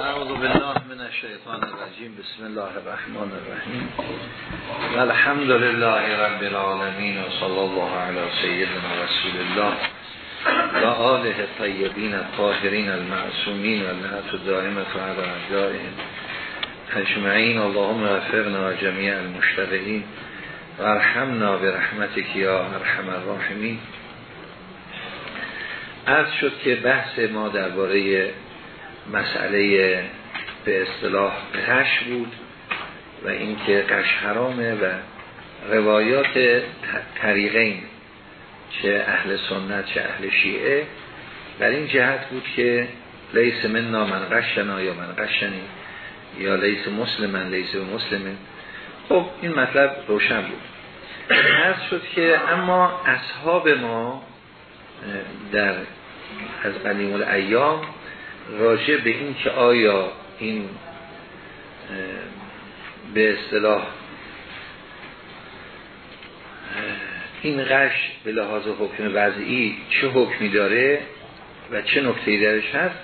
اعوذ بالله من الشیطان الرجیم بسم الله الرحمن الرحیم الحمد لله رب العالمین و صلی الله علی سیدنا رسول الله و آله طیبین الطاهرین المعصومین و لعنت دائمت و علی اجمعین اللهم وفقنا جمیع المشتغلین و ارحمنا برحمتک یا ارحم الراحمین. عرض شد که بحث ما درباره مسئله به اصطلاح قش بود و اینکه قش حرامه و روایات طریقین چه اهل سنت چه اهل شیعه در این جهت بود که لیس من من قشنا یا من قشنی یا لیس مسلمن لیس مسلمن. خب این مطلب روشن بود. عرض شد که اما اصحاب ما در از قدیم الایام راجع به این که آیا این به اصطلاح این غش به لحاظ حکم وضعی چه حکمی داره و چه نکتهی درش هست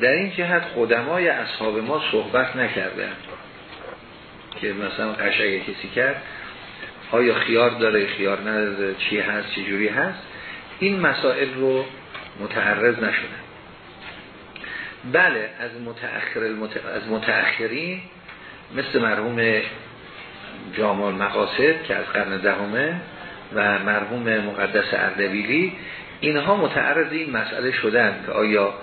در این جهت قدمای اصحاب ما صحبت نکردن که مثلا اگه کسی کرد آیا خیار داره خیار نداره چی هست چی جوری هست این مسائل رو متعرض نشدن بله از متأخر از متأخرین مثل مرحوم جامال مقاصد که از قرن دهمه و مرحوم مقدس اردبیلی اینها متعرض این مسئله شدن که آیا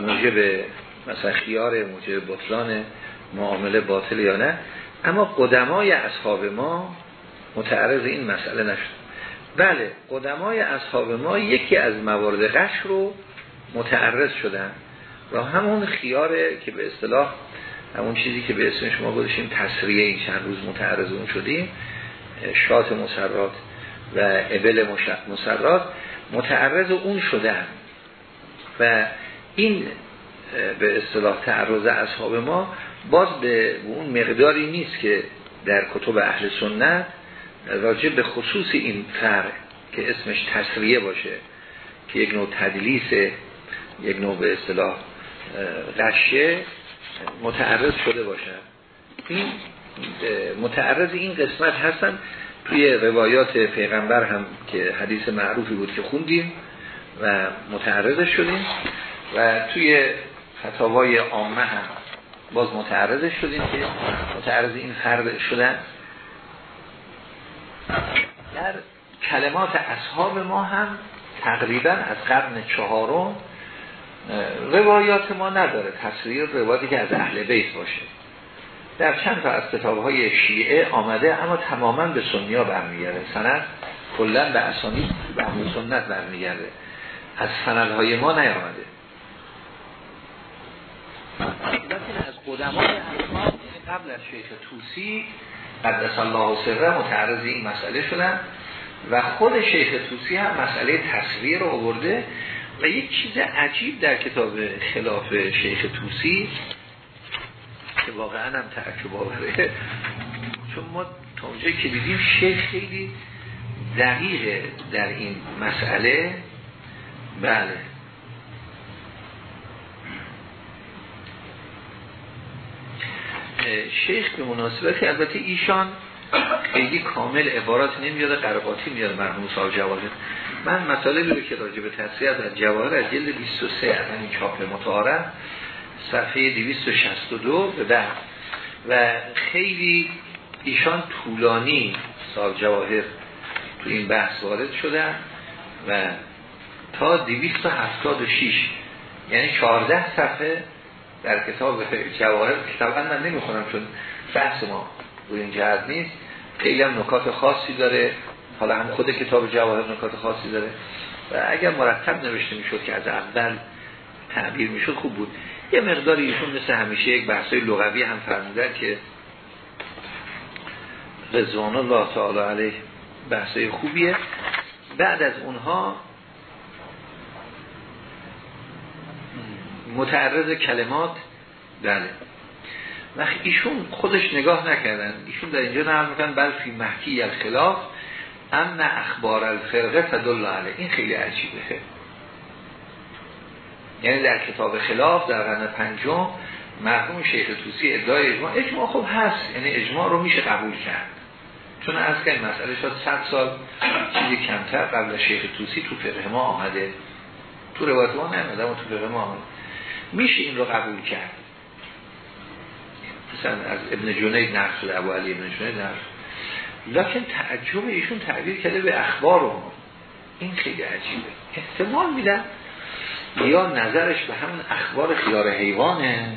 موجب مثلا خیار موجب بطلان معامله باطل یا نه. اما قدمای اصحاب ما متعرض این مسئله نشد. بله قدمای اصحاب ما یکی از موارد قش رو متعرض شدن و همون خیاره که به اصطلاح همون چیزی که به اسم شما گذاشتیم تصریه این چند روز متعرض اون شدیم شات مسرات و ابل مسرات متعرض اون شدن و این به اصطلاح تعرض اصحاب ما باز به اون مقداری نیست که در کتب اهل سنت راجع به خصوص این فرق که اسمش تصریه باشه که یک نوع تدلیس یک نوع به اصطلاح غشه متعرض شده باشن این متعرض این قسمت هستن. توی روایات پیغمبر هم که حدیث معروفی بود که خوندیم و متعرض شدیم. و توی فتاوای عامه هم باز متعرض شدیم که متعرض این فرد شدن. در کلمات اصحاب ما هم تقریبا از قرن چهارم روایات ما نداره. تصویر روایتی که از اهل بیت باشه. در چند تا از کتاب های شیعه آمده اما تماما به سنیا برمیگرده. سند کلا به اسانی به سنت برمیگرده. از های ما نیامده. از یعنی قبل از شیخ توسی قدس الله سره متعرض این مسئله شدن. و خود شیخ توسی هم مسئله تصویر رو آورده. و یک چیز عجیب در کتاب خلاف شیخ توسی که واقعا هم تعجب آوره چون ما تا اونجایی که دیدیم شیخ خیلی دقیقه در این مسئله. بله. شیخ به مناسبتی البته ایشان خیلی کامل عبارات نمیاد قرقاتی میاد مرحوم صاحب جواهر من مطالبی رو که راجع به تصریح از جواهر از جلد 23 از این چاپ متعارف صفحه 262 به بعد و خیلی ایشان طولانی صاحب جواهر تو این بحث وارد شدن و تا 276 یعنی 14 صفحه در کتاب جواهر طبعا من نمی‌خونم چون بحث ما روی این جهت نیست. خیلی هم نکات خاصی داره. حالا هم خود کتاب جواهر نکات خاصی داره. و اگر مرتب نوشته می‌شد که از اول تعبیر می‌شد خوب بود. یه مقداری ایشون مثل همیشه یک بحثای لغوی هم فرمودن که رضوان الله تعالی علیه بحثای خوبیه. بعد از اونها متعرض کلمات بله. وقت ایشون خودش نگاه نکردن. ایشون در اینجا نرم می‌کنن بل فی محکی امن اخبار الفرقه تدل علیه این خیلی عجیبه. یعنی در کتاب خلاف در قرن پنجم مرحوم شیخ توسی ادعای اجماع اجماع خب هست. یعنی اجماع رو میشه قبول کرد. چون از که مسئله شد صد سال چیزی کمتر قبل شیخ توسی تو فقه ما آمده. تو روایت ما نمیده اما تو فقه ما آمده. میشه این رو قبول کرد. مثلا از ابن جنید نقل شده ابو علی ابن جنید نقل لکن تعجب ایشون تعبیر کرده به اخبار رو این خیلی عجیبه. احتمال میدن یا نظرش به همون اخبار خیار حیوانه.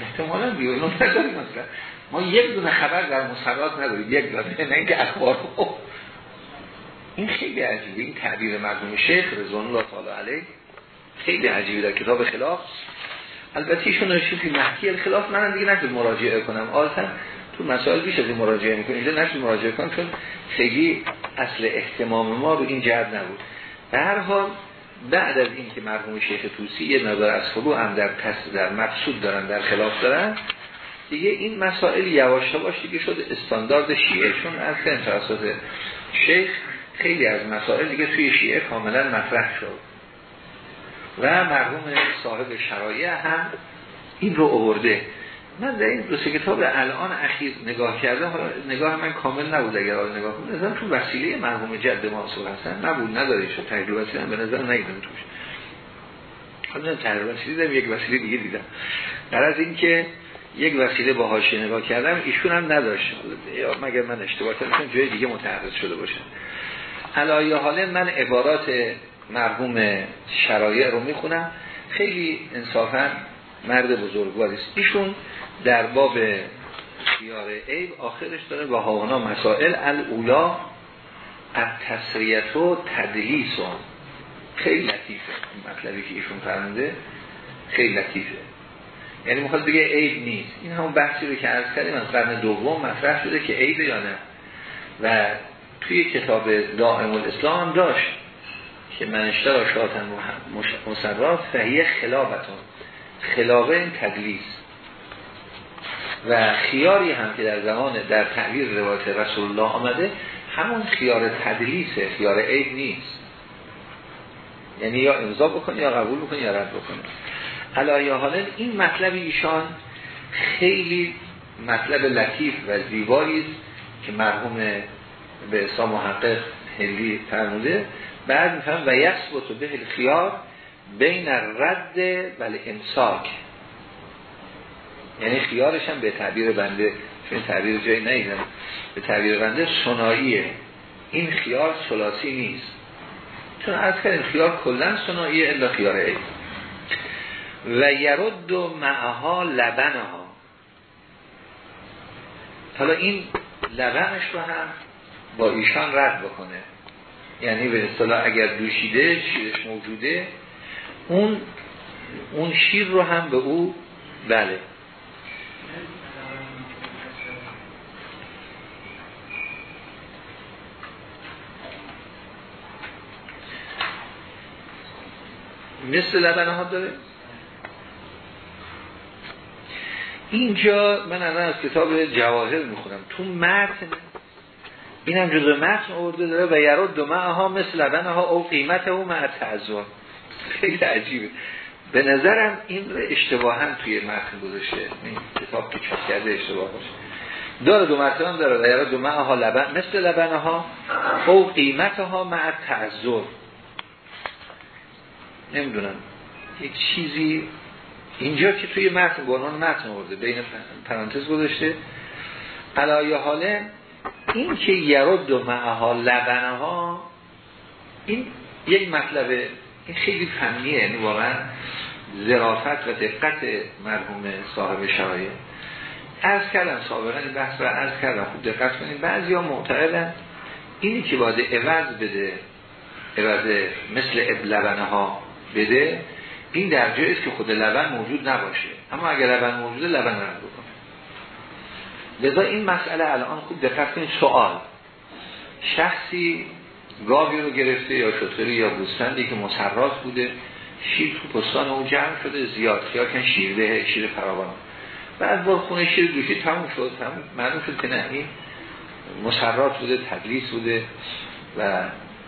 احتمالا بیانون نداریم مثلا. ما یک دونه خبر در مسرات نداریم. یک دونه نه اینکه اخبار. این خیلی عجیبه. این تعبیر مردم شیخ رضوان الله تعالی علیه خیلی عجیبه در کتاب خلاف. البته ایشون که محکی الخلاف من دیگه نشد مراجعه کنم. آلتا تو مسائل بیش از این مراجعه می‌کنم اینجا نشد مراجعه کنم چون خیلی اصل احتمام ما رو این جهت نبود. به هر حال بعد از اینکه مرحوم شیخ توسی یه نظر از فرو هم در پس در مقصود دارن در خلاف دارن دیگه این مسائل یواش یواش دیگه شد استاندارد شیعه. چون از توسط شیخ خیلی از مسائل دیگه توی شیعه کاملا مطرح شد. و مرحوم صاحب شرایع هم این رو آورده. من در این دو سه کتاب الان اخیر نگاه کردم نگاه من کامل نبود اگر آن نگاه کنم. نظرم تو وسیله مرحوم جد منصور هستن نبود نداره شد تجربه وسیله به نظر نیدم توش. حالا تجربه دیدم یک وسیله دیگه دیدم. در از این که یک وسیله با حاشیه نگاه کردم ایشون هم نداشت. مگر من اشتباه کردم؟ جای دیگه متعرض شده باشه. علایه حاله من عبارات مرحوم شرایع رو می‌خونم. خیلی انصافا مرد بزرگواری است ایشون در باب خیار عیب آخرش داره و هاونا مسائل الاولا از تصریت و تدلیس خیلی لطیفه. مطلبی که ایشون فرمونده خیلی لطیفه. یعنی می‌خواد بگه عیب نیست. این همون بحثی رو که عرض کردیم از قرن دوم مطرح شده که عیب یا نه. و توی کتاب دائم الاسلام داشت که منشتر شاتن مسرات فهیه خلابتون. خلابه این تدلیس و خیاری هم که در زمان در تعبیر روایت رسول الله آمده همون خیار تدلیسه خیار عید نیست. یعنی یا امضا بکن یا قبول بکن یا رد بکن علایه حالا این مطلب ایشان خیلی مطلب لطیف و زیبایی است که مرحوم به اصلا محقق هلی فرموده. بعد میفهم و یثبت به خیار بین رد و امساک یعنی خیارش هم به تعبیر بنده چون تعبیر جایی نیدم. به تعبیر بنده سناییه. این خیار سلاسی نیست. چون از کردیم خیار کلن سناییه الا خیار ای و یرد و معها لبنها. حالا این لبنش رو هم با ایشان رد بکنه. یعنی به اصطلاح اگر دوشیده شیرش موجوده اون اون شیر رو هم به او بله. مثل لبنه ها داره؟ اینجا من الان از کتاب جواهر می‌خونم. تو متن این هم جزء متن آورده داره و یرد دو ها مثل لبنه ها او قیمت او خیلی عجیبه. به نظرم این اشتباه هم توی متن گذاشته. این کتاب که چاپ کرده اشتباه باشه. داره دو مرتبه هم داره. یرد دو ها لبن مثل لبنه ها او قیمت ها مع تعذر. نمی‌دونم. یک چیزی اینجا که توی متن گنان متن آورده بین پرانتز گذاشته. علایه حاله این که یرد و معها لبنه ها این یک مطلب این خیلی فنیه یعنی واقعا ظرافت و دقت مرحوم صاحب شرایع از کردن سابقا این بحث رو از کردن خوب دقت کنید. بعضی ها معتقدن اینی که باید عوض بده عوض مثل لبنه ها بده این در است که خود لبن موجود نباشه. اما اگر لبن موجوده لبن رد بکنه. لذا این مسئله الان خوب دقت کنید. سوال. شخصی گاوی رو گرفته یا شطوری یا گوسفندی که مسرات بوده شیر تو پستان اون جمع شده زیاد. خیال شیرده شیر فراوان. بعد بار خونه شیر دوشی تموم شد. تموم معلوم شد که نه این مسرات بوده تدلیس بوده و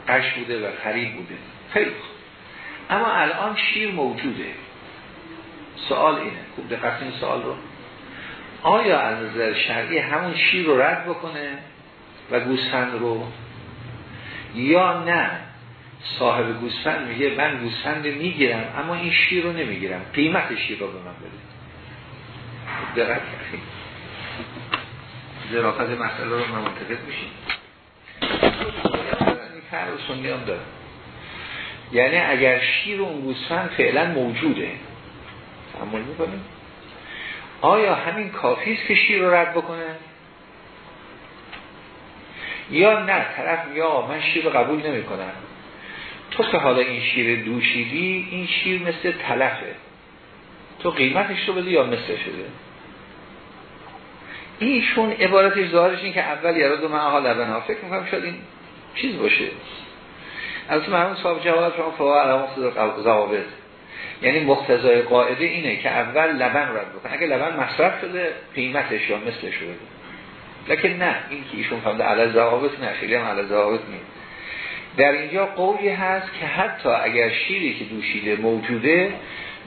قش بوده و خرید بوده. خیلی اما الان شیر موجوده. سوال اینه. خوب دقت این سوال رو. آیا از نظر شرعی همون شیر رو رد بکنه و گوسفند رو یا نه. صاحب گوسفند میگه من گوسفند می‌گیرم اما این شیر رو نمی‌گیرم. قیمت شیر رو به من بده دقت کنید ظرافت مسئله رو من منتقد میشیم. سنی هم داره. یعنی اگر شیر اون گوسفند فعلا موجوده تعمل می‌کنیم. آیا همین کافی است که شیر رو رد بکنه؟ یا نه طرف یا من شیر قبول نمی کنم تو که حالا این شیر دوشیدی این شیر مثل تلفه. تو قیمتش رو بده یا مثل شده؟ ایشون عبارتش ظاهرش این که اول یارد و معها لبن ها. فکر می‌کنم شاید این چیز باشه. از مرمون صاحب جواب شما فوا علامه ضوابط. یعنی مقتضای قاعده اینه که اول لبن رد بکن. اگه لبن مصرف شده قیمتش یا مثل شده لکن نه این که ایشون فهمده علی ضوابط نه خیلی هم علی ضوابط نیست. در اینجا قولی هست که حتی اگر شیری که دوشیده موجوده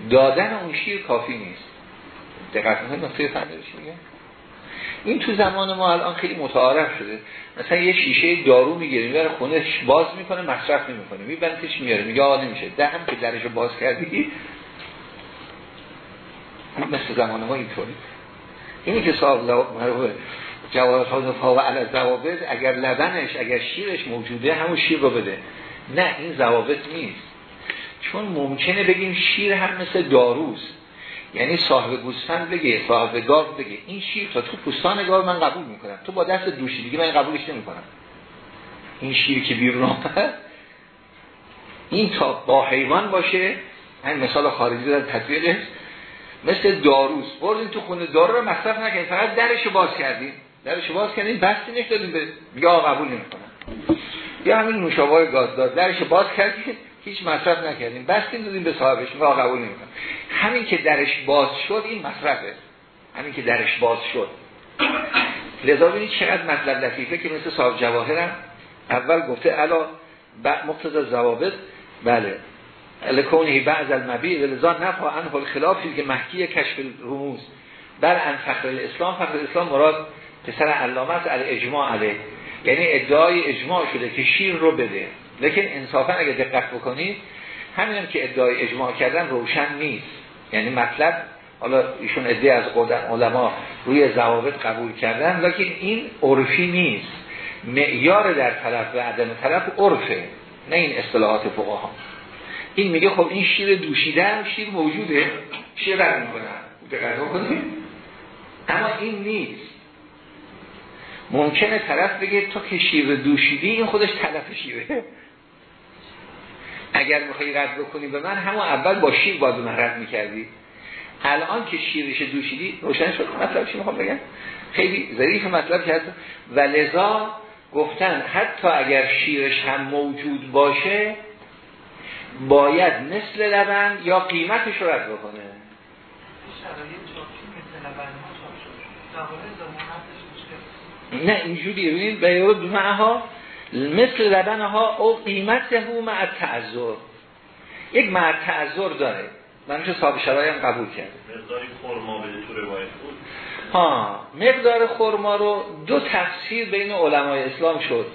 دادن اون شیر کافی نیست. دقیق می‌کنید؟ نقطه میگه؟ این تو زمان ما الان خیلی متعارف شده. مثلا یه شیشه دارو می‌گیره می‌بره خونه باز می‌کنه مصرف نمی‌کنه. میبندش میاره میگه آقا نمیشه. هم که درشو باز کردی مثل زمان ما اینطوری. اینی که صاحب جواب ها و علی ضوابط اگر لبنش اگر شیرش موجوده همون شیر رو بده. نه این ضوابط نیست. چون ممکنه بگیم شیر هم مثل داروست. یعنی صاحب گوسفند بگه صاحب گاو بگه این شیر تا تو پوستان گاو من قبول می‌کنم. تو با دست دوشی دیگه من قبولش نمی‌کنم. این شیر که بیرون آمد این تا با حیوان باشه. این مثال خارجی در تطبیقش. مثل داروس بردین تو خونه دارو رو مصرف نکنید فقط درش باز کردین. درش باز کردین بستی نشدادین به یا قبول نمی‌کنم. یا همین نوشابه گاز داد درش باز کردین هیچ مصرف نکردیم. بستیم دادیم به صاحبش. ما قبول نمی‌کنم. همین که درش باز شد این مصرفه. همین که درش باز شد. لذا ببینید چقدر مطلب لطیفه که مثل صاحب جواهرم اول گفته الا مقتضا ضوابط. بله. لکونه بعض المبیع. لذا نفع عنه الخلافی که محکی کشف رموز بر ان فخر الاسلام فخر الاسلام مراد پسر علامت علی اجماع علیه. یعنی ادعای اجماع شده که شیر رو بده. لیکن انصافا اگه دقت بکنید همین هم که ادعای اجماع کردن روشن نیست. یعنی مطلب حالا ایشون ادعای از علما روی ضوابط قبول کردن لیکن این عرفی نیست. معیار در طرف و عدم طرف عرفه نه این اصطلاحات فقها. این میگه خب این شیر دوشیده هم شیر موجوده. شیر رد می‌کنن دقت بکنید. اما این نیست. ممکنه طرف بگه تو که شیر دوشیدی این خودش تلف شیره اگر می‌خوای رد بکنی به من همون اول با شیر باید من رد می‌کردی. الان که شیرش دوشیدی روشن شد. مطلب چی می‌خوام بگم؟ خیلی ظریف مطلب که و لذا گفتن حتی اگر شیرش هم موجود باشه باید مثل لبن یا قیمتش رو رد بکنه. نه اینجوری ببینید به یورو ها مثل ها او قیمت هو مع تعذر یک مع تعذر داره. من چه صاحب شرای هم قبول کرد مقداری خورما به تو روایت بود. ها مقدار خورما رو دو تفسیر بین علمای اسلام شد.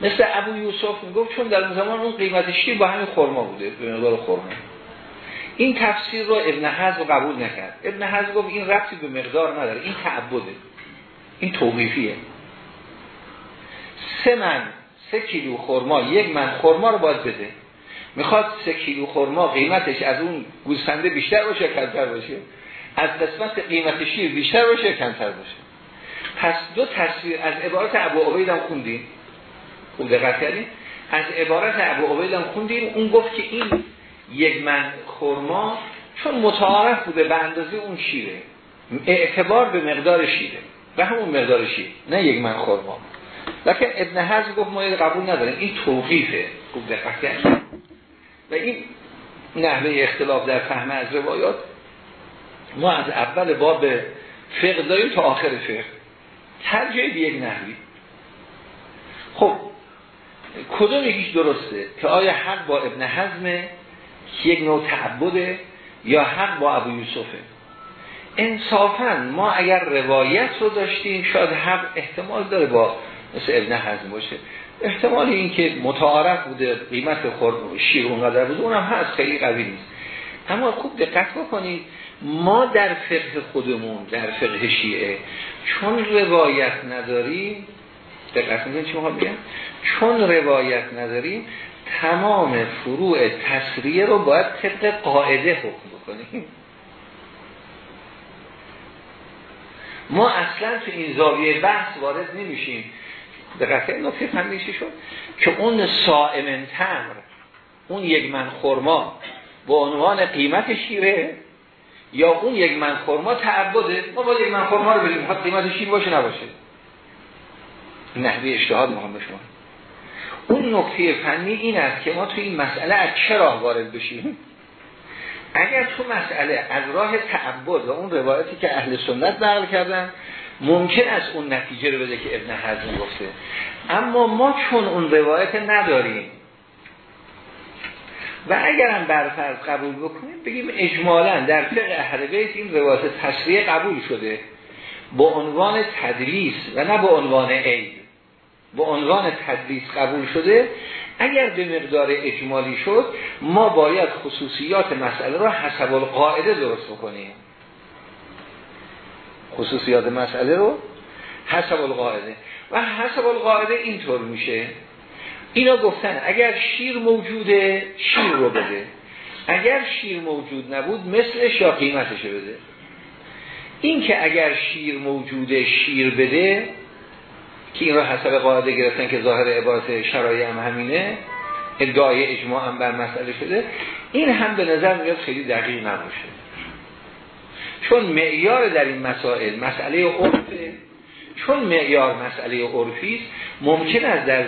مثل ابو یوسف می‌گفت چون در اون زمان اون قیمت شیر با همین خورما بوده به مقدار خورما این تفسیر رو ابن حزم قبول نکرد. ابن حزم گفت این ربطی به مقدار نداره این تعبده. این توقیفیه. سه من سه کیلو خورما یک من خورما رو باید بده. می‌خواد سه کیلو خورما قیمتش از اون گوسفنده بیشتر باشه کمتر باشه. از قسمت قیمت شیر بیشتر باشه کمتر باشه. پس دو تصویر از عبارت ابو عبید هم خوندیم. خوب دقت کردیم از عبارت ابو عبید هم خوندیم. اون گفت که این یک من خورما چون متعارف بوده به اندازه اون شیره. اعتبار به مقدار شیره. به همون مقدار شیر نه یک من خورما لکن ابن حزم گفت ما قبول نداریم. این توقیفه. و این نحوه اختلاف در فهم از روایات. ما از اول باب فقه داریم تا آخر فقه. ترجیح به یک نحوی. خب کدوم یکیش درسته؟ که آیا حق با ابن حزمه؟ یک نوع تعبده یا حق با ابو یوسفه؟ انصافا ما اگر روایت رو داشتیم شاید حق احتمال داره با مثل ابن حزم باشه. احتمال این که متعارف بوده قیمت خورد شیر اونقدر بوده اونم هست خیلی قوی نیست. اما خوب دقت بکنید ما در فقه خودمون در فقه شیعه چون روایت نداریم دقت می‌کنید چی بگم؟ چون روایت نداریم تمام فروع تصریه رو باید طبق قاعده حکم بکنیم. ما اصلا تو این زاویه بحث وارد نمیشیم. دقت نکته فهمیشی شد؟ که اون سائمن تمر اون یک من خورما به عنوان قیمت شیره یا اون یک من خورما تعبده؟ ما با یک من خورما رو بریم می‌خواد قیمت شیر باشه نباشه. نحوی اجتهاد به شما. اون نکته فنی این است که ما تو این مسئله از چه راه وارد بشیم؟ اگر تو مسئله از راه تعبد و اون روایتی که اهل سنت نقل کردن ممکن است اون نتیجه رو بده که ابن حزم گفته. اما ما چون اون روایت نداریم و اگرم برفرض قبول بکنیم بگیم اجمالا در فقه اهل بیت این روایت تصریح قبول شده با عنوان تدلیس و نه با عنوان عید با عنوان تدلیس قبول شده اگر به مقدار اجمالی شد ما باید خصوصیات مسئله را حسب القاعده درست بکنیم. خصوصیات مسئله رو حسب القاعده و حسب القاعده اینطور میشه. اینا گفتن اگر شیر موجوده شیر رو بده. اگر شیر موجود نبود مثلش یا قیمتش بده. این که اگر شیر موجوده شیر بده که این را حسب قاعده گرفتن که ظاهر عبارت شرایع هم همینه ادعای اجماع هم بر مسئله شده. این هم به نظر میاد خیلی دقیق نباشه. چون معیار در این مسائل مسئله عرفه چون معیار مسئله عرفی ممکن است در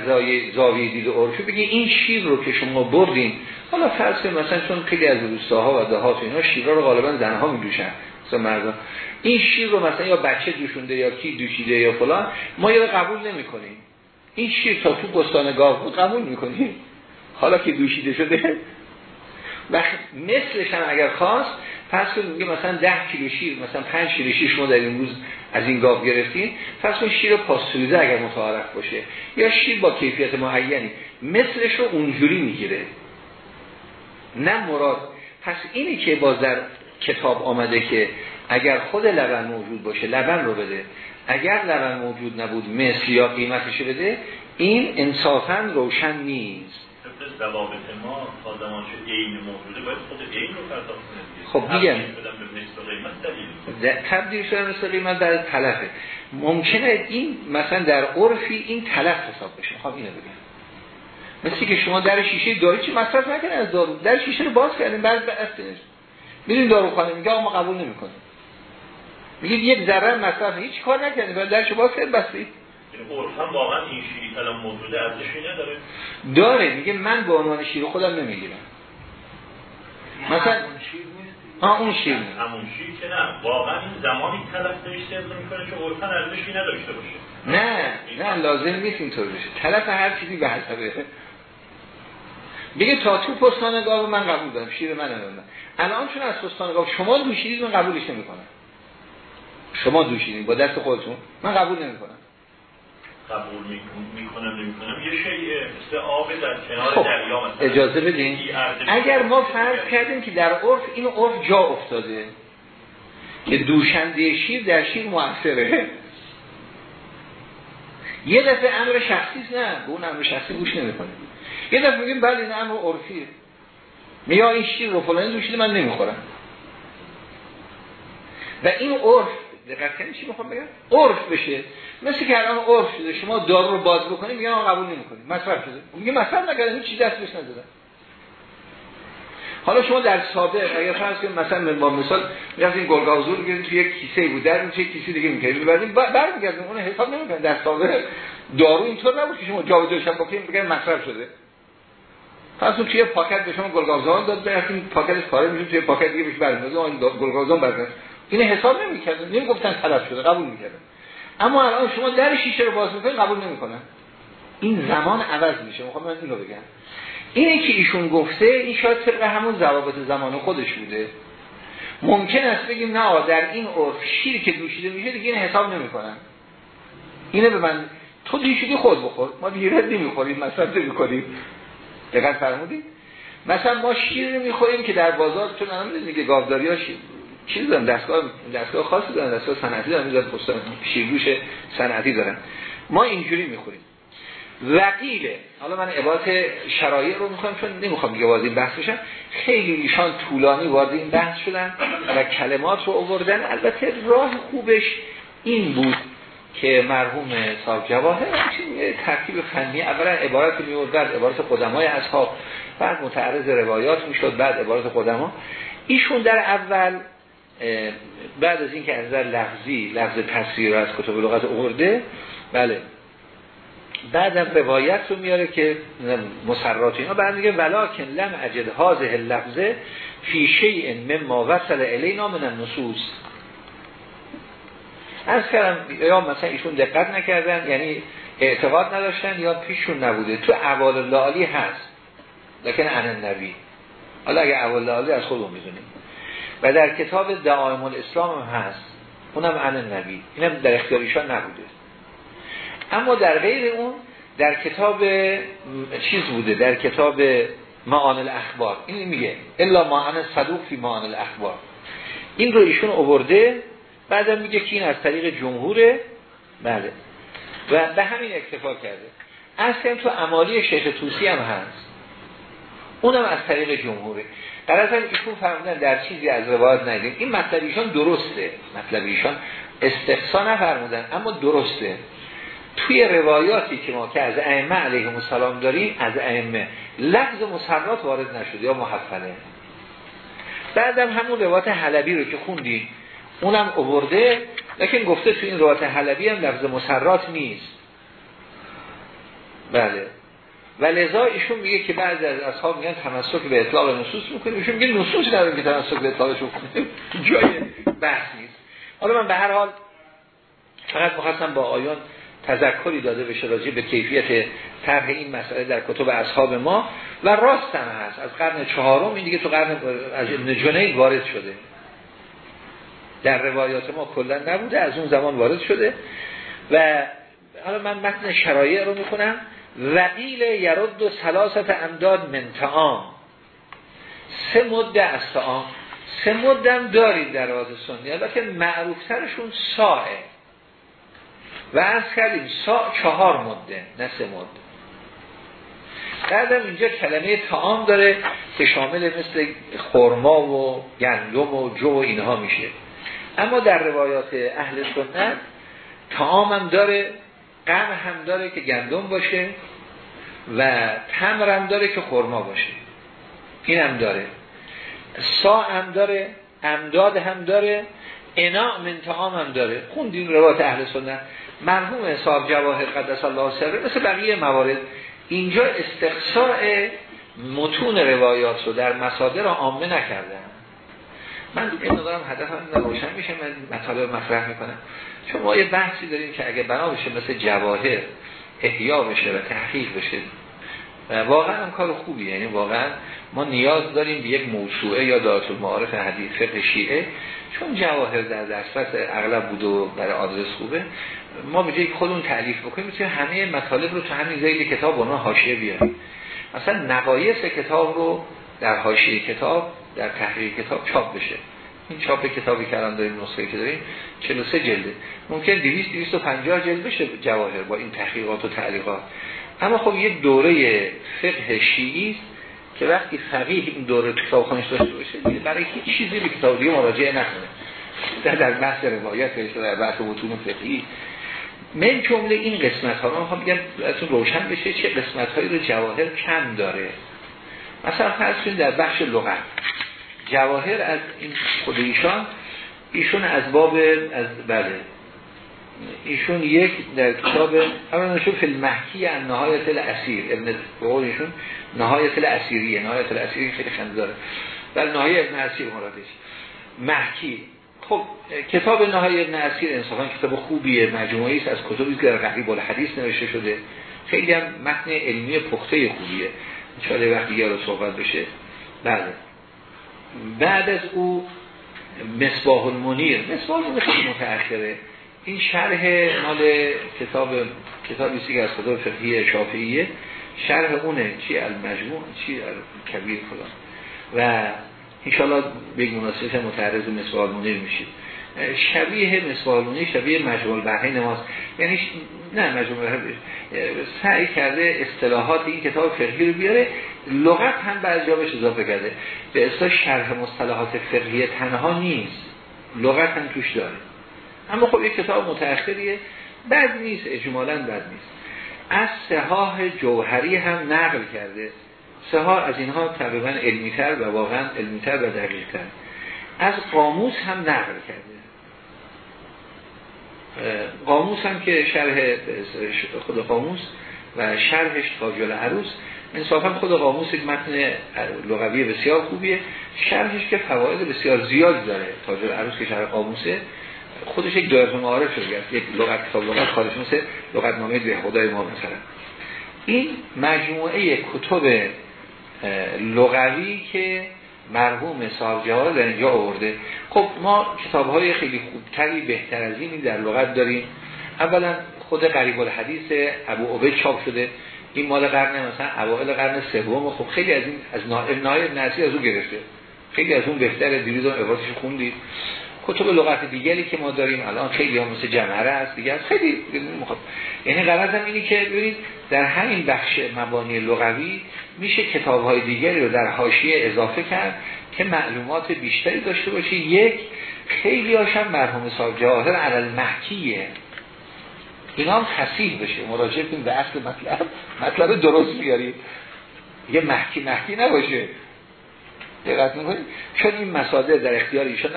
زاویه دید عرفی بگی این شیر رو که شما بردین حالا فرض مثلا چون خیلی از روستاها و دهات اینا شیرها رو غالبا زنها میدوشن مثلا مردم. این شیر رو مثلا یا بچه دوشونده یا کی دوشیده یا فلان ما یا قبول نمی کنیم این شیر تا تو بستان گاو بود قبول می‌کنیم. حالا که دوشیده شده. و مثلش هم اگر خواست پس میگه مثلا ده کیلو شیر مثلا 5 کیلو شیر شما در این روز از این گاو گرفتین پس اون شیر پاستوریزه اگر متعارف باشه. یا شیر با کیفیت معینی. مثلش رو اونجوری می‌گیره. نه مراد. پس اینی که باز در کتاب آمده که اگر خود لبن موجود باشه لبن رو بده. اگر لبن موجود نبود مثل یا قیمتش بده این انصافا روشن نیست. ما تا زمان شد عین موجوده باید خود عین رو پرداخت خب میگم تبدیل شدن مثل قیمت در تلفه. ممکنه این مثلا در عرفی این تلف حساب بشه. خب اینو بگم. مثل که شما در شیشه داری چی مصرف نکنه از دارو در شیشه رو باز کردیم بعد اصلش میرین داروخانه میگه ما قبول نمی‌کنیم. میگه یک ذره مصرف هیچ کار نکنید بعد درشو باز کرد بسید عرفا واقعا این شیری کلام موجوده ارزشی نداره داره. میگه من به عنوان شیر خودم نمی‌گیرم. مثلا ها اون شیر. همون شیر که نه. واقعا این زمانی تلف داشته می‌کنه که عرفا ارزشی نداشته باشه. نه نه لازم نیست اینطور بشه. تلف هر چیزی به حسبه میگه تا تو پستان گاو من قبول دارم. شیر من ندارم. الان چون از پستان گاو شما دوشیدید من قبولش نمی‌کنم. شما دوشیدید با دست خودتون. من قبول نمی‌کنم. قبول می‌کنم نمی‌کنم. یه شیء مثل آب در کنار خب. دریا مثلا. اجازه بدین. اگر ما فرض کردیم که در عرف این عرف جا افتاده. که دوشنده شیر در شیر موثره. یه دفعه امر شخصی نه. به اون امر شخصی گوش نمی‌کنه. یه دفعه میگیم بله این امر عرفیه. میا این شیر رو فلانی دوشیده من نمی‌خورم. و این عرف دقت کنید چی می‌خوام بگم؟ عرف بشه. مثل که الان عرف شده شما دارو رو باز بکنید میگن قبول نمی‌کنید مصرف شده. میگه مصرف نکردن هیچ چیزی دستش ندادن حالا شما در سابق اگر فرض کنید مثلا با مثال می‌گفتین گلگازور بگیرید توی یک کیسه بود در توی کیسه دیگه می‌کردید بعدین برمیگردیم اون حساب نمی‌کنه در سابق دارو اینطور نبود که شما جابجاش بکنید بگن مصرف شده. پس اون توی پاکت به شما گلگازان داد برفتین پاکتش پاره میشه توی پاکت دیگه بهش برمیاد اون گلگازان برمیاد این حساب نمی‌کردن. نمی‌گفتن طلب شده قبول می‌کردن. اما الان شما در شیشه رو باز می‌کنید قبول نمی‌کنن. این زمان عوض میشه. می‌خوام من اینو بگم. اینه که ایشون گفته این شاید طبق همون ضوابط زمان خودش بوده. ممکن است بگیم نه در این عرف شیر که دوشیده میشه دیگه این حساب نمی‌کنن. اینه به من تو دوشیدی خود بخور. ما دیگه نمی‌خوریم مثلا نمی‌کنیم دقیق فرمودید؟ مثلا ما شیر می‌خوریم که در بازار تو الان دیگه گاوداری شیر چیز دارن؟ دستگاه دستگاه خاصی دارن دستگاه صنعتی دارن می‌ذارن پست شیرگوش صنعتی دارن. ما اینجوری می‌خوریم. وقیله حالا من عبارت شرایع رو می‌خوام چون نمی‌خوام دیگه وارد این بحث بشم. خیلی ایشان طولانی وارد این بحث شدن و کلمات رو آوردن. البته راه خوبش این بود که مرحوم صاحب جواهر ترکیب فنی اولا عبارت میورد بعد عبارت قدمای اصحاب بعد متعرض روایات می‌شد بعد عبارت قدما. ایشون در اول بعد از اینکه از نظر لفظی لفظ تصویر از کتب لغت آورده بله. بعد از روایت رو میاره که مسرات اینا. بعد میگه ولکن لم اجد هذه اللفظه فی شیء مما وصل الینا من النصوص. از کردم یا مثلا ایشون دقت نکردن یعنی اعتقاد نداشتن یا پیششون نبوده. تو اول لالی هست لکن ان نبی حالا اگه اول لالی از خودمون می‌دونیم. و در کتاب دعایم الاسلام هم هست. اونم ان نبی اینم در اختیاریشان نبوده. اما در غیر اون در کتاب چیز بوده؟ در کتاب معان الاخبار. این میگه الا معان صدوق فی معان الاخبار. این رو ایشون اوورده بعدم میگه که این از طریق جمهوره. بله. و به همین اکتفا کرده. اصلا تو امالی شیخ توسی هم هست. اونم از طریق جمهوره. اصلا ایشون فرمودن در چیزی از روایت ندیم این مطلب ایشان درسته. مطلب ایشان استقصا نفرمودن اما درسته. توی روایاتی که ما که از ائمه علیهم السلام داریم از ائمه لفظ مسرات وارد نشده یا محفله بعدم همون روایت حلبی رو که خوندیم اونم اوورده لیکن گفته تو این روایت حلبی هم لفظ مسرات نیست. بله. و لذا ایشون میگه که بعضی از اصحاب میگن تمسک به اطلاق نصوص می‌کنیم. ایشون میگه نصوص نداریم که تمسک به اطلاقش کنیم جای بحث نیست. حالا من به هر حال فقط مخواستم با آیان تذکری داده بشه راجع به کیفیت طرح این مسئله در کتب اصحاب ما. و راست هم هست. از قرن چهارم این دیگه تو قرن از ابن وارد شده. در روایات ما کلا نبوده از اون زمان وارد شده. و حالا من متن شرایع رو می‌کنم وقیل یرد و سلاست امداد من تعام سه مده از تعام سه مده هم دارید در روایت سنی. البته معروفترشون ساعه. و از کردیم سا چهار مده نه سه مده بعدم اینجا کلمه تعام داره که شامل مثل خرما و گندم و جو و اینها میشه. اما در روایات اهل سنت تعام هم داره. قم هم داره که گندم باشه و تمر هم داره که خرما باشه. این هم داره. سا هم داره امداد هم داره انا من تعام هم داره. خوندین روایات اهل سنت. مرحوم صاحب جواهر قدس الله سره مثل بقیه موارد. اینجا استقصاء متون روایات رو در مصادر عامه نکردن من این دارم هدفم روشن میشه من مطالب مطرح می‌کنم. چون ما یه بحثی داریم که اگه بنا بشه مثل جواهر احیا بشه و تحقیق بشه و واقعا هم کار خوبیه یعنی واقعا ما نیاز داریم به یک موسوعه یا دارت المعارف حدیث فقه شیعه. چون جواهر در دسترس اغلب بود و برای آدرس خوبه ما به جای خودمون تعلیف بکنیم می‌تونیم همه مطالب رو تو همین زیل کتاب اونها حاشیه بیاریم. مثلا نقایص کتاب رو در حاشیه کتاب در تحریر کتاب چاپ بشه. این چاپ کتابی که الان داریم نسخه که داریم 43 جلده. ممکن 200 250 جلد بشه جواهر با این تحقیقات و تعلیقات. اما خب یک دوره فقه شیعی که وقتی فقیه این دوره کتاب خانش داشته باشه برای هیچ چیزی به کتاب دیگه مراجعه نکنه. در در بحث روایت در بحث متون فقهی. من جمله این قسمت ها رو می‌خوام بگم روشن بشه چه قسمت هایی رو جواهر کم داره. مثلا فرض در بخش لغت. جواهر از این خود ایشان ایشون از باب از بله. ایشون یک در کتاب اولا فی المحکی ان نهایت الاسیر. ابن قول ایشون نهایت الاسیریه نهایت الاسیری خیلی خنده داره. بل نهایت ابن اسیر مرادش. محکی. خب کتاب نهایت ابن اسیر انصافا کتاب خوبیه مجموعی است از کتبی که در قریب الحدیث نوشته شده. خیلی هم متن علمی پخته خوبیه. چاله وقتی دیگه رو صحبت بشه. بله. بعد از او مصباح المنیر. مصباح المنیر خیلی متأخره. این شرح مال کتاب کتابی که از خدا فقهی شافعیه. شرح اونه. چی المجموع؟ چی کبیر فلان و انشاءالله به مناسبت متعرض مصباح المنیر میشید شبیه مسوالونی شبیه مجموع بحین ماست. یعنی نه مجموع سعی کرده اصطلاحات این کتاب فقهی رو بیاره لغت هم بعضی جا بهش اضافه کرده. به اصطلاح شرح مصطلحات فقهی تنها نیست لغت هم توش داره. اما خب یک کتاب متأخریه بد نیست اجمالا بد نیست. از سهاه جوهری هم نقل کرده. سهاه از اینها تقریبا علمیتر و واقعا علمیتر و دقیقتر. از قاموس هم نقل کرده. قاموس هم که شرح خود قاموس و شرحش تاجل عروس انصافا خود قاموس یک متن لغوی بسیار خوبیه. شرحش که فواید بسیار زیاد داره تاجل عروس که شرح قاموسه خودش یک دایره معارف شده یک لغت کتاب لغت خارج مثل لغت نامه به خدای ما مثلا. این مجموعه کتب لغوی که مرحوم صاحب جوال در اینجا آورده. خب ما کتاب های خیلی خوبتری بهتر از این در لغت داریم. اولا خود قریب الحدیث ابو عبید چاپ شده. این مال قرن مثلا اوائل قرن سوم. خب خیلی از این از نائب نائب نسی از اون گرفته. خیلی از اون بهتره. دیروز اون عبارتش خوندید. کتب لغت دیگری که ما داریم الان خیلی هم مثل جمعره هست دیگه خیلی مخب. یعنی هم اینی که ببینید در همین بخش مبانی لغوی میشه کتاب های دیگری رو در حاشیه اضافه کرد که معلومات بیشتری داشته باشه. یک خیلی هاشم مرحوم صاحب جواهر علل محکیه اینا هم تصیح بشه. مراجعه کنید به اصل مطلب. مطلب درست بیارید. یه محکی محکی نباشه. دقت می‌کنید چون این مسادر در اختیار ایشان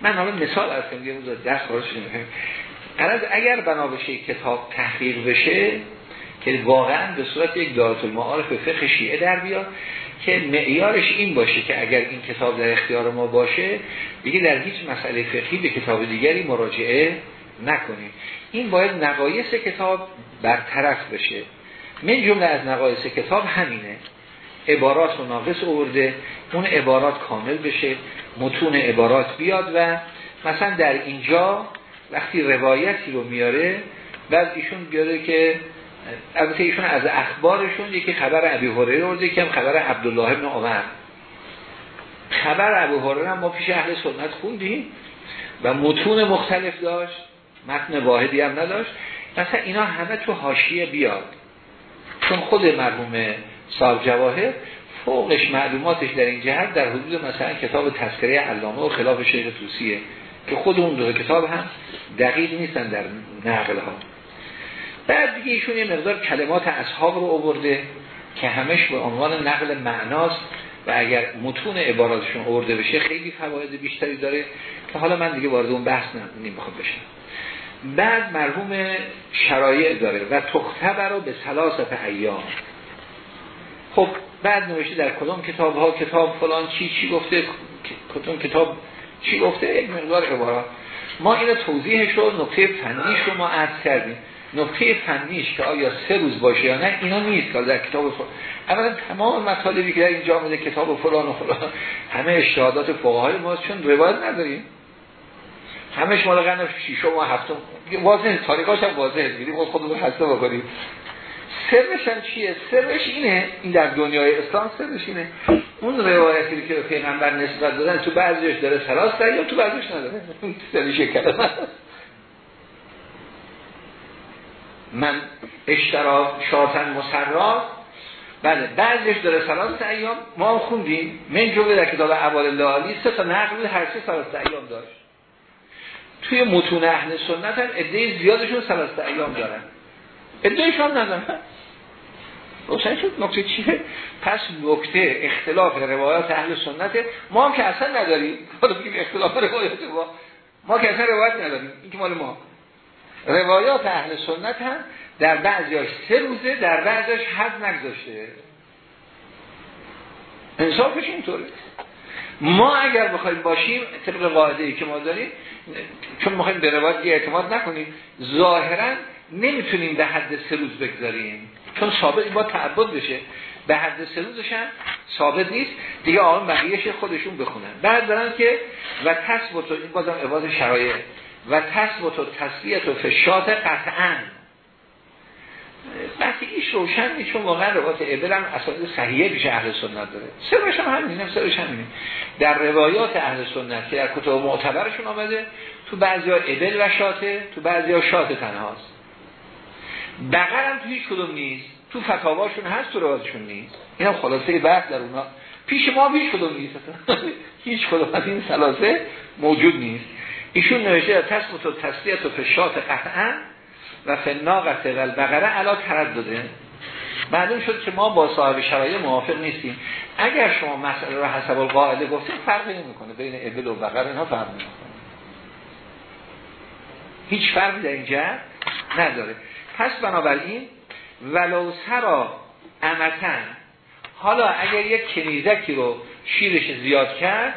من حالا مثال از کنم یه دست خواهش از اگر بنا بشه کتاب تحقیق بشه که واقعا به صورت یک دارت المعارف فقه شیعه در بیاد که معیارش این باشه که اگر این کتاب در اختیار ما باشه دیگه در هیچ مسئله فقهی به کتاب دیگری مراجعه نکنیم. این باید نقایص کتاب برطرف بشه. من جمله از نقایص کتاب همینه. عبارات و ناقص ارده اون عبارات کامل بشه متون عبارات بیاد و مثلا در اینجا وقتی روایتی رو میاره بعد ایشون بیاره که البته ایشون از اخبارشون یکی خبر ابی هریره ارده یکی هم خبر عبدالله ابن عمر. خبر ابی هریره ما پیش اهل سنت خوندیم و متون مختلف داشت متن واحدی هم نداشت. مثلا اینا همه تو حاشیه بیاد. چون خود مرحوم صاحب جواهر فوقش معلوماتش در این جهت در حدود مثلا کتاب تذکره علامه و خلاف شیخ توسیه که خود اون دو کتاب هم دقیق نیستن در نقل ها بعد دیگه ایشون یه مقدار کلمات اصحاب رو آورده که همش به عنوان نقل معناست و اگر متون عباراتشون آورده بشه خیلی فواید بیشتری داره که حالا من دیگه وارد اون بحث نمی‌خوام بشم. بعد مرحوم شرایع داره و تختبر رو به سلاست ایام. خب بعد نوشته در کدام کتاب ها کتاب فلان چی چی گفته کدام کتاب چی گفته یک مقدار عبارات. ما این توضیحش رو نقطه فنیش رو ما عرض کردیم. نقطه فنیش که آیا سه روز باشه یا نه اینا نیست. که در کتاب فلان. اولا تمام مطالبی که در اینجا آمده کتاب فلان و فلان همه اشتهادات فقهای ما چون روایت نداریم. همه شما قرن شیشم و هفتم. واضح تاریخاش هم واضحه. میریم خودمون حساب بکنیم. سرش هم چیه؟ سرش اینه این در دنیای اسلام سرش اینه. اون روایتی که به پیغمبر نسبت دادن تو بعضیش داره سلاس یا تو بعضیش نداره؟ سرش کلمه من اشترا شاتن مسرات بله بعضیش داره سلاس ایام ما هم خوندیم. من جوه در کتاب اول لالی سه تا نقل هر سه سلاس ایام داشت. توی متون اهل سنت هم ادهی زیادشون سلاس ایام دارن. هم ندارن. روشن شد نکته چیه؟ پس نکته اختلاف روایات اهل سنت ما هم که اصلا نداریم. حالا بگیم اختلاف روایات ما. ما که اصلا روایت نداریم. این که مال ما. روایات اهل سنت هم در بعضیاش سه روزه در بعضیاش حد نگذاشته. انصافش اینطوره. ما اگر بخوایم باشیم طبق قاعده ای که ما داریم چون می‌خوایم به روایت اعتماد نکنیم ظاهرا نمی‌تونیم به حد سه روز بگذاریم. چون ثابت با تعبد بشه. به حد سه روزش هم ثابت نیست. دیگه آن بقیهش خودشون بخونن. بعد دارن که و تثبت این بازم عباز شرایع. و تثبت و تصویت و فشات قطعا. وقتی ایش روشن نیست. چون واقعا روایت ابل هم اصلا صحیحه پیش اهل سنت داره. سرش هم همینه سرش همینه در روایات اهل سنت که در کتاب معتبرشون آمده تو بعضی ها ابل و شاته تو بعضی ها شاته تنهاست. بقر هم تو هیچ کدوم نیست. تو فتاواشون هست تو روایتشون نیست. این هم خلاصه بحث در اونا. پیش ما هیچ کدوم نیست. هیچ کدوم از این سلاسه موجود نیست. ایشون نوشته تثبت و تسلیت و فشات قطعا و فناقت و البقره علا تردده معلوم شد که ما با صاحب شرایع موافق نیستیم. اگر شما مسئله رو حسب القاعده گفتیم فرقی نمی‌کنه. بین ابل و بقره اینها فرق نمی‌کنه. هیچ فرقی در اینجا نداره. پس بنابراین ولو سرا امتن حالا اگر یک کنیزکی رو شیرش زیاد کرد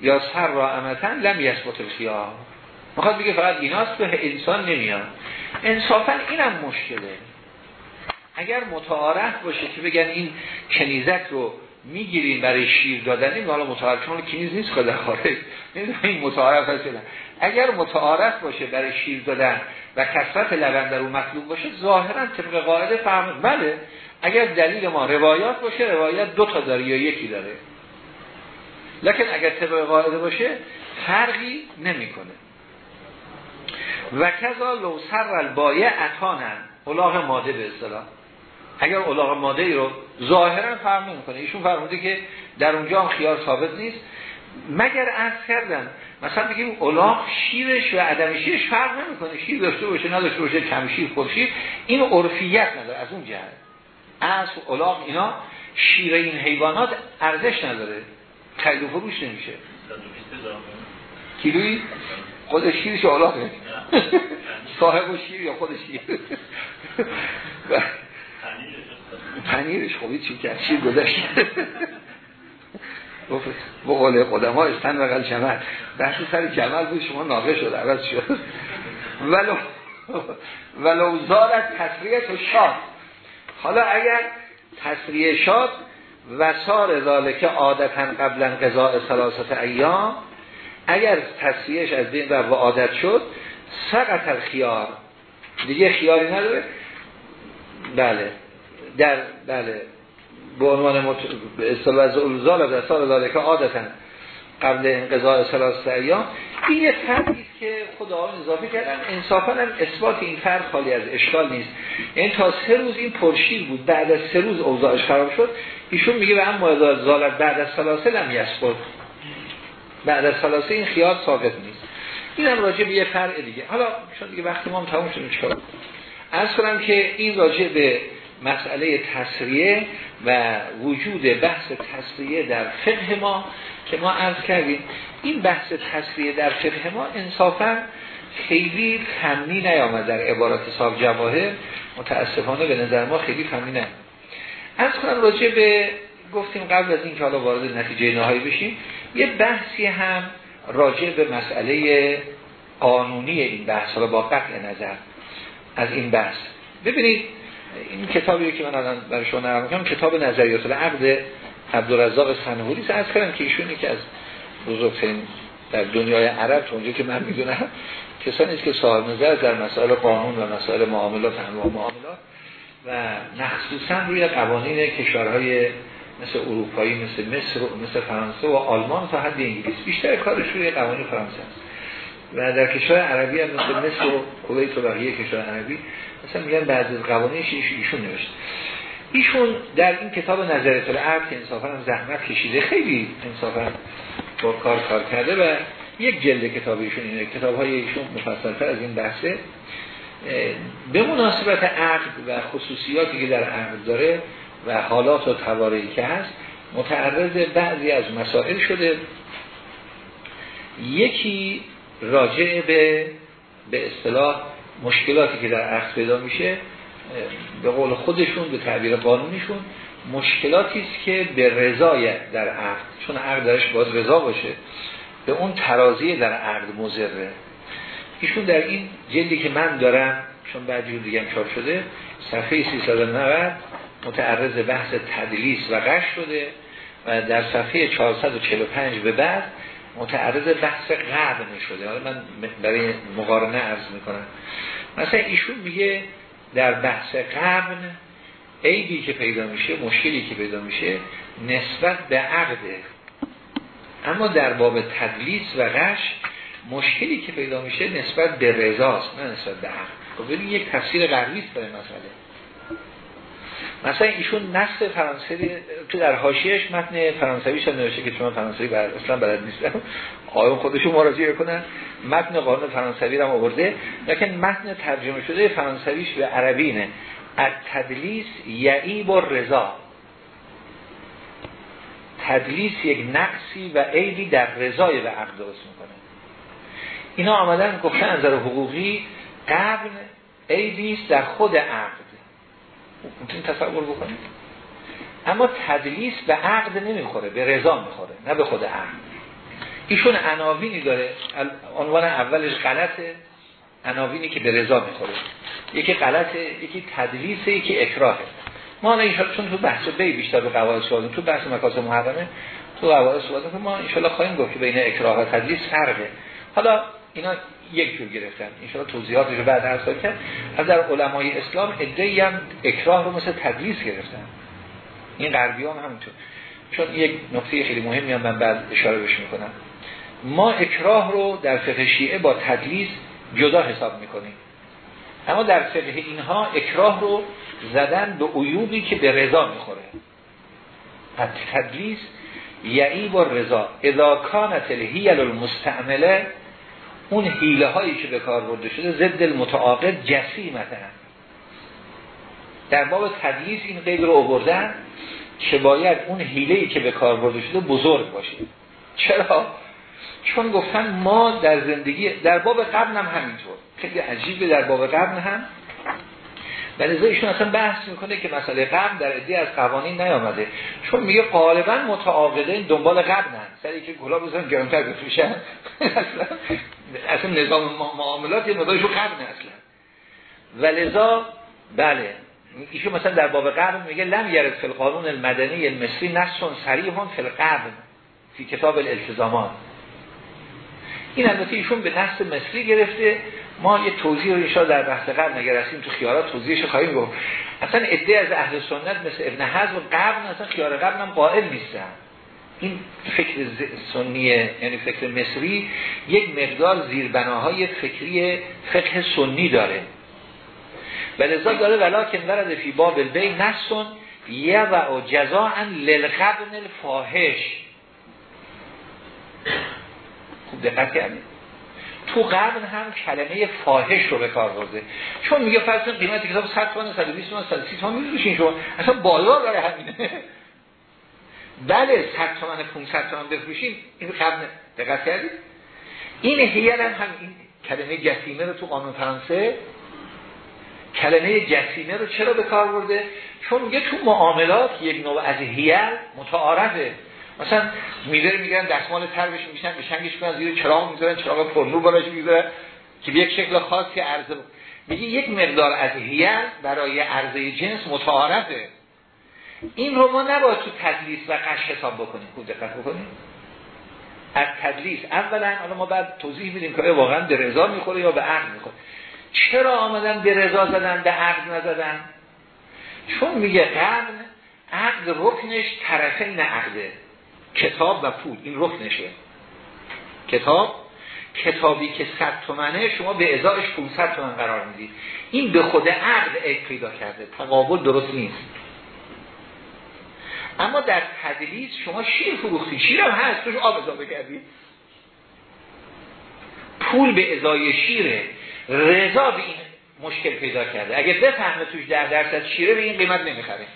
یا سر را امتن لم یثبت الخیار می‌خواد بگه فقط ایناست به انسان نمیاد. انصافا اینم مشکله. اگر متعارف باشه که بگن این کنیزک رو می‌گیریم برای شیر دادن این حالا متعارف چون کنیز نیست خدا خارج. این متعارف هست اگر متعارف باشه برای شیر دادن و کسرت لبن در اون مطلوب باشه ظاهرا طبق قاعده فهم بله اگر دلیل ما روایات باشه روایت دو تا داره یا یکی داره. لکن اگر طبق قاعده باشه فرقی نمی‌کنه. و کذا لو سر البایه اتانن. الاغ ماده به اصطلاح. اگر الاغ ماده ای رو ظاهرا فرق نمی‌کنه ایشون فرموده که در اونجا هم خیار ثابت نیست. مگر عرض کردن مثلا بگیم الاغ شیرش و عدم شیرش فرق نمی‌کنه. شیر داشته باشه نداشته باشه کم شیر شیر. این عرفیت نداره از اون جهت. اصل الاغ اینا شیر این حیوانات ارزش نداره. خیلی فروش نمیشه. کیلویی؟ خود شیرش الاغه صاحب و شیر یا خود شیر؟ پنیرش. خوبی چی کرد شیر گذشت به قول قدم ها استن و جمل. بحث سر جمل بود شما ناقه شد عوض شد. ولو ولو زارت تصریت و شاد. حالا اگر تصریه شاد و سار ذالک عادتا قبلا قضاء سلاست ایام اگر تصریهش از دین و عادت شد سقط الخیار. دیگه خیاری نداره. بله در بله. به عنوان مت... به اصطلاح از از سال ذالک عادتا قبل انقضاء ثلاث ایام این یه فرقی که خدا اضافه کردن. انصافا هم اثبات این فرق خالی از اشکال نیست. این تا سه روز این پرشیر بود بعد از سه روز اوضاعش خراب شد ایشون میگه به اما زالت بعد از ثلاثه لم یسبت بعد از ثلاثه این خیال ثابت نیست. این هم راجع به یه فرق دیگه. حالا چون دیگه وقتی ما هم تموم شد چیکار از کنم که این راجع به مسئله تصریه و وجود بحث تصریه در فقه ما که ما عرض کردیم. این بحث تصریه در فقه ما انصافا خیلی فنی نیامد در عبارت صاحب جواهر. متاسفانه به نظر ما خیلی فنی نه. از کنم راجع به گفتیم قبل از این که حالا وارد نتیجه نهایی بشیم یه بحثی هم راجع به مسئله قانونی این بحث حالا با قطع نظر از این بحث. ببینید این کتابی که من الان برای شما نرم کنم کتاب نظریات العقد عبدالرزاق سنهوری از کردم که ایشون که از بزرگترین در دنیای عرب تو اونجا که من می‌دونم کسانی است که صاحب نظر در مسائل قانون و مسائل معاملات انواع معاملات و مخصوصا روی قوانین کشورهای مثل اروپایی مثل مصر مثل فرانسه و آلمان تا حد انگلیس. بیشتر کارش روی قوانین فرانسه است. و در کشور عربی هم مثل مصر و کویت و بقیه کشور عربی مثلا میگن بعضی از قوانینش ایشون نوشته. ایشون در این کتاب نظریه العرب که انصافا هم زحمت کشیده خیلی انصافا با کار کار کرده و یک جلد کتاب ایشون اینه. کتاب های ایشون مفصلتر از این بحثه. به مناسبت عقد و خصوصیاتی که در عقد داره و حالات و توارعی که هست متعرض بعضی از مسائل شده. یکی راجع به به اصطلاح مشکلاتی که در عقد پیدا میشه به قول خودشون به تعبیر قانونیشون مشکلاتی است که به رضای در عقد چون عقد درش باید رضا باشه به اون ترازی در عقد مزره ایشون در این جلدی که من دارم چون بعد جور دیگه چاپ شده صفحه 390 متعرض بحث تدلیس و قش شده و در صفحه 445 به بعد متعرض بحث قبل شده حالا من برای مقارنه عرض می‌کنم. مثلا ایشون میگه در بحث قبل عیبی که پیدا میشه مشکلی که پیدا میشه نسبت به عقده اما در باب تدلیس و غش مشکلی که پیدا میشه نسبت به رضاست نه نسبت به عقد. خب یک تفسیر غربی است برای مسئله. مثلا ایشون نص فرانسوی تو در حاشیهش متن فرانسویش هم نوشته که چون فرانسوی بر اصلا بلد نیستم. آقایون خودشون مراجعه کنن متن قانون فرانسوی رو آورده. لکن متن ترجمه شده فرانسویش به عربی نه تدلیس یعیب و رضا تدلیس یک نقصی و عیبی در رضای به عقد درست می‌کنه. اینا آمدن گفتن از حقوقی قبل عیبی در خود عقد می‌تونید تصور بکنید اما تدلیس به عقد نمی‌خوره به رضا می‌خوره نه به خود عقد. ایشون عناوینی داره عنوان اولش غلطه عناوینی که به رضا می‌خوره. یکی غلطه یکی تدلیسه یکی اکراهه. ما الان ان چون تو بحث بی بیشتر به قواعد صحبت تو بحث مکاسب محرمه تو قواعد صحبت ما ان خواهیم گفت که بین اکراه و تدلیس فرقه. حالا اینا یک جور گرفتن. ان توضیحاتش رو بعد عرض کرد از در علمای اسلام ادعی هم اکراه رو مثل تدلیس گرفتن. این غربی هم همینطور چون یک نکته خیلی مهمی هم من بعد اشاره بش می‌کنم. ما اکراه رو در فقه شیعه با تدلیس جدا حساب می‌کنیم. اما در فقه اینها اکراه رو زدن به عیوبی که به رضا می‌خوره. تدلیس یعی با رضا اذا کانت الهیل المستعمله اون حیله هایی که به کار برده شده ضد المتعاقد جسی مثلا. در باب تدلیس این قید رو آوردن که باید اون حیله که به کار برده شده بزرگ باشه. چرا؟ چون گفتن ما در زندگی در باب قبل هم همینطور. خیلی عجیبه در باب قبل هم. و لذا ایشون اصلا بحث می‌کنه که مسئله قبل در عده از قوانین نیامده. چون میگه غالبا متعاقده دنبال قبل نه سری که گلاب بزن گرمتر بفروشن. اصلا نظام معاملات یه مدایشو قبل نه اصلا. و لذا بله ایشون مثلا در باب قبل میگه لم یرد فی القانون المدنی المصری نصون صریح فی القبل فی کتاب الالتزامات. این البته ایشون به نص مصری گرفته. ما یه توضیح رو ایشا در بحث قبل نگرسیم تو خیارات توضیحش خواهیم گفت. اصلا عده از اهل سنت مثل ابن حزم قبل اصلا خیار قبل هم قائل نیستن. این فکر سنی یعنی فکر مصری یک مقدار زیربناهای فکری فقه سنی داره. و لذا داره ولیکن ورد فی باب البی نسون یه و جزاء للقبن الفاحش. خوب دقت کردید تو قرن هم کلمه فاحش رو به کار برده. چون میگه فرض قیمت کتاب 100 تومن 120 تومن 130 تومن میفروشین شما. اصلا بازار داره همینه. بله 100 تومن 500 تومن بفروشین این قبل دقت کردید؟ این هیل هم, این کلمه جسیمه رو تو قانون فرانسه کلمه جسیمه رو چرا به کار برده؟ چون میگه تو معاملات یک نوع از هیل متعارفه. مثلا میوه می‌گیرن دستمال تر بشه میشن به شنگش کنن زیر چراغ می‌ذارن چراغ پرنور بالاش می‌ذارن که یک شکل خاصی عرضه میگه یک مقدار از هیل برای عرضه جنس متعارفه. این رو ما نباید تو تدلیس و قش حساب بکنیم. خوب دقت بکنیم. از تدلیس. اولا حالا ما بعد توضیح میدیم که واقعا به رضا می‌خوره یا به عقل می‌خوره. چرا آمدن به رضا زدن به عقل نزدن؟ چون میگه قبل عقد رکنش طرفین عقده کتاب و پول. این رکنشه. کتاب کتابی که 100 تومنه شما به ازایش 500 تومن قرار می‌دید. این به خود عقد پیدا کرده. تقابل درست نیست. اما در تدلیس شما شیر فروختی. شیر هم هست توش آب اضافه کردید پول به ازای شیره. رضا به این مشکل پیدا کرده. اگه بفهمه توش در درصد شیره به این قیمت نمی‌خره.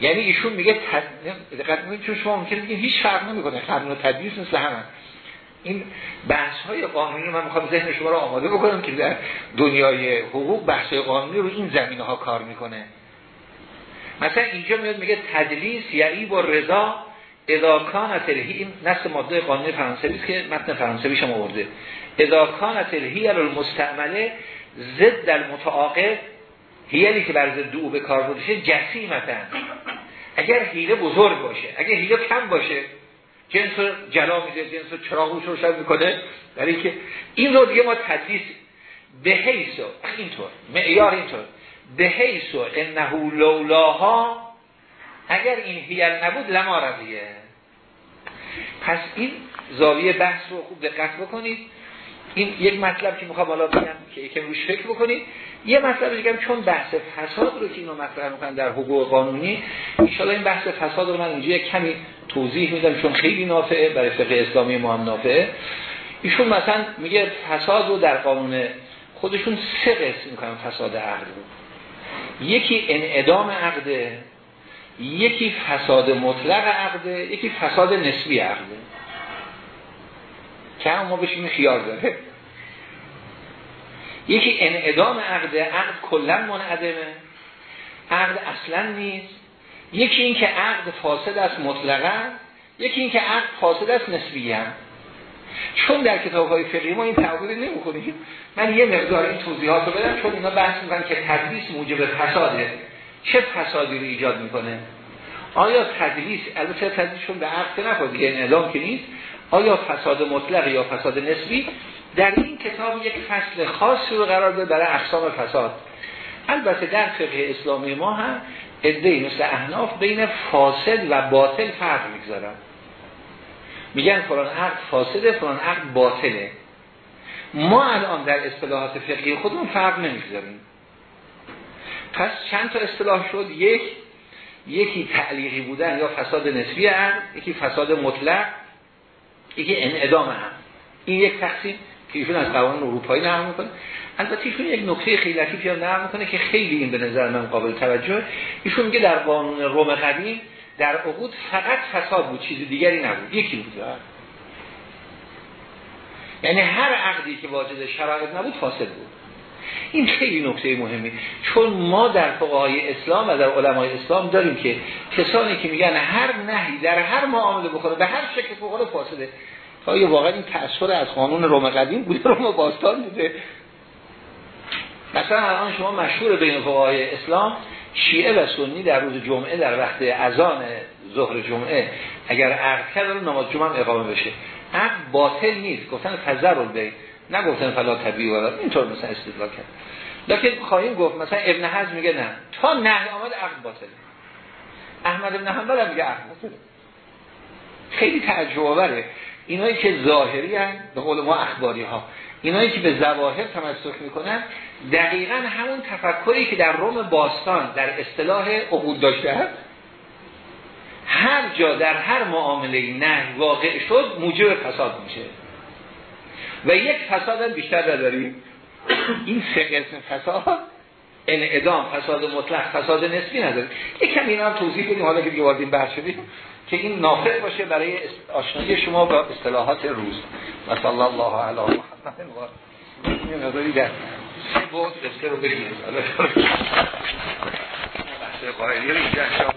یعنی ایشون میگه دقت چون شما ممکنه بگید هیچ فرق نمی‌کنه. قانون و تدریس مثل همه. این بحث های قانونی من می‌خوام ذهن شما رو آماده بکنم که در دنیای حقوق بحث های قانونی رو این زمینه ها کار می‌کنه. مثلا اینجا میاد میگه تدلیس یعنی با رضا اذا کانت این نص ماده قانونی فرانسوی که متن فرانسوی شما آورده. اذا کانت الهی المستعمله در متعاقب هیلی که بر ضد او به کار بوده جسیمتن اگر حیله بزرگ باشه اگر حیله کم باشه جنس رو جلا میده جنس رو چراغوش روشن می‌کنه برای که این رو دیگه ما تدریس به حیث اینطور معیار اینطور. به حیث انه لولاها اگر این هیل نبود لما رضیه پس این زاویه بحث رو خوب دقت بکنید. این یک مطلب که می‌خوام حالا بگم که یکم روش فکر بکنید. یه مطلب دیگه چون بحث فساد رو که اینو مطرح می‌کنن در حقوق قانونی ان این بحث فساد رو من اینجا کمی توضیح میدم چون خیلی نافعه برای فقه اسلامی ما هم نافعه. ایشون مثلا میگه فساد رو در قانون خودشون سه قسم می‌کنن فساد عقد رو. یکی انعدام عقده یکی فساد مطلق عقده یکی فساد نسبی عقده که هم ما بشیم خیار داره یکی انعدام عقده عقد کلا منعدمه عقد اصلا نیست. یکی این که عقد فاسد است مطلقا یکی این که عقد فاسد است نسبی هم چون در کتاب های فقهی ما این تعبیر نمی کنیم من یه مقدار این توضیحات رو بدم چون اینا بحث می‌کنن که تدریس موجب فساده. چه فسادی رو ایجاد می‌کنه؟ آیا تدریس البته تدریسشون به عقد نخواد دیگه اعلام که نیست. آیا فساد مطلق یا فساد نسبی؟ در این کتاب یک فصل خاصی رو قرار داده برای اقسام فساد. البته در فقه اسلامی ما هم ادهی مثل احناف بین فاسد و باطل فرق می‌گذارن. میگن فلان عقد فاسده فلان عقد باطله. ما الان در اصطلاحات فقهی خودمون فرق نمی‌گذاریم. پس چند تا اصطلاح شد؟ یک یکی تعلیقی بودن یا فساد نسبی عقد یکی فساد مطلق یکی انعدام هم. این یک تقسیم که ایشون از قوانین اروپایی نقل می‌کنه. البته ایشون یک نکته خیلی لطیفی هم نقل می‌کنه که خیلی این به نظر من قابل توجه ایشون میگه در قانون روم قدیم در عقود فقط فساد بود چیز دیگری نبود یکی بود. یعنی هر عقدی که واجد شرایط نبود فاسد بود. این خیلی نکته مهمی. چون ما در فقهای اسلام و در علمای اسلام داریم که کسانی که میگن هر نهی در هر معامله بکنه به هر شکل فقهای فاسده. آیا واقعا این تأثیر از قانون روم قدیم بوده روم باستان بوده. مثلا الان شما مشهور بین فقهای اسلام شیعه و سنی در روز جمعه در وقت اذان ظهر جمعه اگر عقد کرد نماز جمعه اقامه بشه. عقد باطل نیست. گفتن فزر البیت. نگفتن فلا طبیعی ولا اینطور مثلا استدلال کرد. لکن خواهیم گفت مثلا ابن حزم میگه نه. تا نهی آمد عقد باطله احمد ابن حنبل میگه عقد باطله خیلی تعجب آوره. اینایی که ظاهری هن به قول ما اخباری ها اینایی که به زواهر تمسک می‌کنن دقیقا همون تفکری که در روم باستان در اصطلاح عقود داشته هر جا در هر معامله نه واقع شد موجب فساد میشه. و یک فساد هم بیشتر نداریم این سه قسم فساد انعدام فساد مطلق فساد نسبی نداریم یک کمی اینا هم توضیح بدیم حالا که دیگه شدیم. که این نافع باشه برای آشنایی شما با اصطلاحات روز. مثلا الله علی محمد و این نظری در سه بود رو بگیریم بحث قائلی رو اینجا انجام